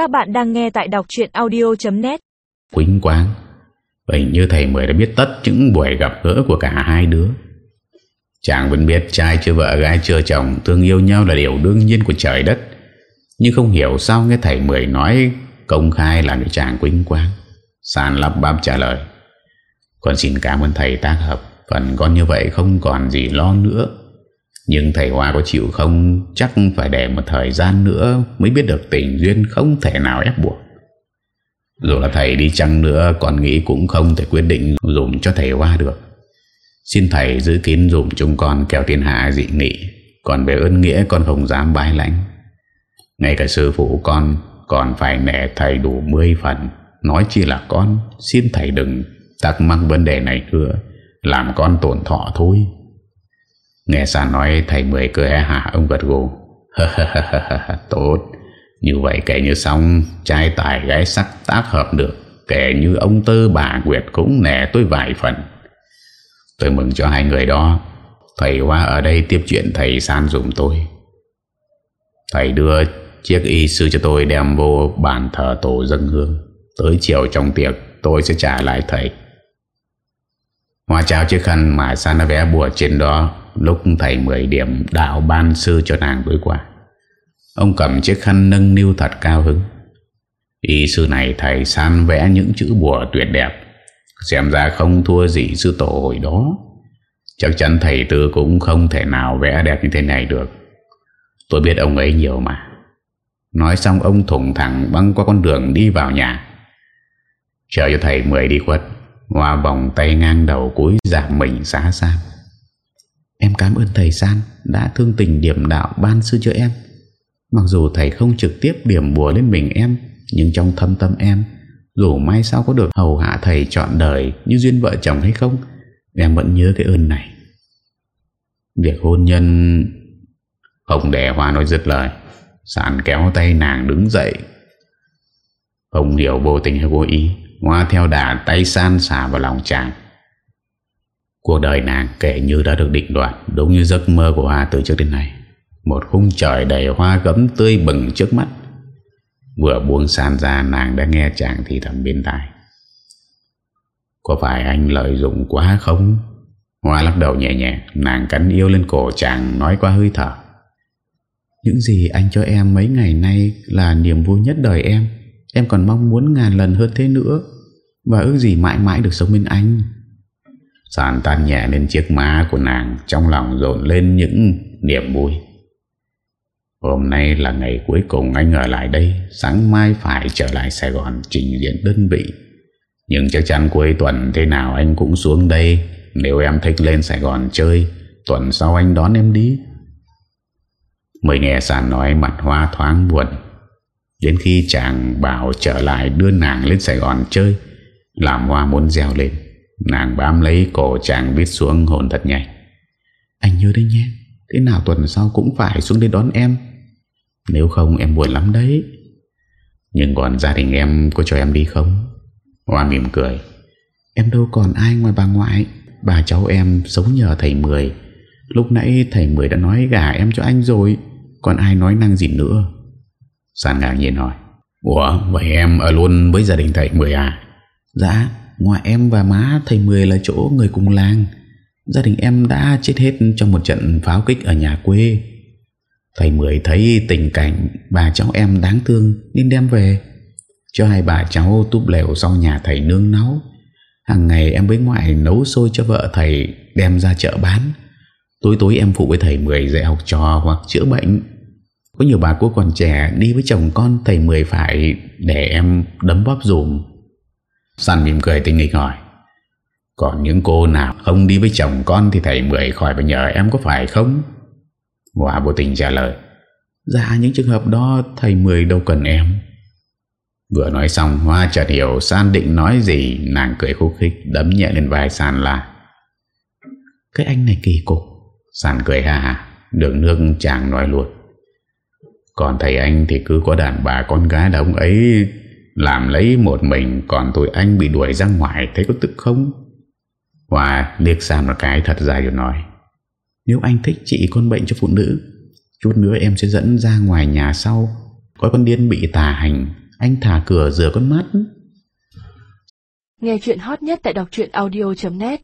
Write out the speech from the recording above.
Các bạn đang nghe tại đọc chuyện audio.net Quýnh quáng. Hình như thầy Mười đã biết tất những buổi gặp gỡ của cả hai đứa. Chàng vẫn biết trai chưa vợ, gái chưa chồng Thương yêu nhau là điều đương nhiên của trời đất. Nhưng không hiểu sao nghe thầy Mười nói Công khai làm cho chàng quýnh quáng. Sàn lắp bắp trả lời. Con xin cảm ơn thầy tác hợp. Phần con như vậy không còn gì lo nữa. Nhưng thầy Hoa có chịu không? Chắc phải để một thời gian nữa Mới biết được tình duyên không thể nào ép buộc. Dù là thầy đi chăng nữa, Con nghĩ cũng không thể quyết định Dùng cho thầy Hoa được. Xin thầy giữ kín dùm chúng con Kéo thiên hạ dị nghị, Còn về ơn nghĩa con không dám bái lãnh. Ngay cả sư phụ con Còn phải nể thầy đủ 10 phần, Nói chi là con, Xin thầy đừng tắc mắc vấn đề này nữa, Làm con tổn thọ thôi. Nghe sàn nói, thầy Mười cười hả ông gật gù. Tốt. Như vậy kể như xong, Trai tài gái sắc tác hợp được. Kể như ông tư bà Nguyệt cũng nẻ tôi vài phần. Tôi mừng cho hai người đó. Thầy Hoa ở đây tiếp chuyện thầy san dùm tôi. Thầy đưa chiếc y sư cho tôi đem vô bàn thờ tổ dân hương. Tới chiều trong tiệc, tôi sẽ trả lại thầy. Hoa trao chiếc khăn mà san đã vẽ bùa trên đó. Lúc thầy 10 điểm đạo ban sư cho nàng tối qua Ông cầm chiếc khăn nâng niu thật cao hứng. Y sư này thầy san vẽ những chữ bùa tuyệt đẹp, Xem ra không thua gì sư tổ hồi đó. Chắc chắn thầy tư cũng không thể nào vẽ đẹp như thế này được. Tôi biết ông ấy nhiều mà. Nói xong, ông thủng thẳng băng qua con đường đi vào nhà. Chờ cho thầy mười đi khuất, Hoa vòng tay ngang đầu cúi giảm mình xá san Em cảm ơn thầy San đã thương tình điểm đạo ban sư cho em. Mặc dù thầy không trực tiếp điểm bùa lên mình em, Nhưng trong thâm tâm em, Dù mai sau có được hầu hạ thầy chọn đời Như duyên vợ chồng hay không, Em vẫn nhớ cái ơn này. Việc hôn nhân Hồng đẻ Hoa nói dứt lời Sản kéo tay nàng đứng dậy. Không hiểu vô tình hay vô ý Hoa theo đà tay san xả vào lòng chàng. Cuộc đời nàng kể như đã được định đoạt, Đúng như giấc mơ của Hoa từ trước đến nay. Một khung trời đầy hoa gấm tươi bừng trước mắt. Vừa buông san ra, nàng đã nghe chàng thì thầm bên tai. Có phải anh lợi dụng quá không? Hoa lắc đầu nhẹ nhẹ, Nàng cắn yêu lên cổ chàng, nói qua hơi thở. Những gì anh cho em mấy ngày nay Là niềm vui nhất đời em. Em còn mong muốn ngàn lần hơn thế nữa. Và ước gì mãi mãi được sống bên anh. Sàn tan nhẹ lên chiếc má của nàng, Trong lòng dồn lên những niềm vui. Hôm nay là ngày cuối cùng anh ở lại đây, Sáng mai phải trở lại Sài Gòn trình diện đơn vị. Nhưng chắc chắn cuối tuần thế nào anh cũng xuống đây, Nếu em thích lên Sài Gòn chơi, Tuần sau anh đón em đi. Mới nghe Sàn nói mặt hoa thoáng buồn. Đến khi chàng bảo trở lại đưa nàng lên Sài Gòn chơi, Làm hoa muốn gieo lên. Nàng bám lấy cổ chàng viết xuống hồn thật nhanh Anh nhớ đấy nhé, Thế nào tuần sau cũng phải xuống đây đón em. Nếu không em buồn lắm đấy. Nhưng còn gia đình em có cho em đi không? Hoa mỉm cười. Em đâu còn ai ngoài bà ngoại. Bà cháu em sống nhờ thầy Mười. Lúc nãy thầy Mười đã nói gả em cho anh rồi, Còn ai nói năng gì nữa? Sàn ngạc nhiên hỏi. Ủa, vậy em ở luôn với gia đình thầy Mười à? Dạ. Ngoài em và má, thầy Mười là chỗ người cùng làng. Gia đình em đã chết hết trong một trận pháo kích ở nhà quê. Thầy Mười thấy tình cảnh bà cháu em đáng thương nên đem về, Cho hai bà cháu túp lều sau nhà thầy nương nấu Hàng ngày em với ngoại nấu xôi cho vợ thầy đem ra chợ bán. Tối tối em phụ với thầy Mười dạy học trò hoặc chữa bệnh. Có nhiều bà cô còn trẻ đi với chồng con thầy Mười phải để em đấm bóp dùm. Săn mỉm cười tinh nghịch hỏi, Còn những cô nào? Không đi với chồng con Thì thầy Mười khỏi phải nhờ em có phải không? Hòa vô tình trả lời Dạ những trường hợp đó Thầy Mười đâu cần em. Vừa nói xong, Hoa chợt hiểu San định nói gì, Nàng cười khúc khích, đấm nhẹ lên vai San là Cái anh này kỳ cục. San cười hà hà Đường nước chàng nói luôn Còn thầy anh thì cứ có đàn bà con gái là ông ấy làm lấy một mình, Còn tôi anh bị đuổi ra ngoài, Thấy có tức không? Hòa liếc sang một cái, thật dài rồi nói, Nếu anh thích trị con bệnh cho phụ nữ. Chút nữa em sẽ dẫn ra ngoài nhà sau. Có con điên bị tà hành, Anh thả cửa rửa con mắt. Nghe chuyện hot nhất tại đọc audio.net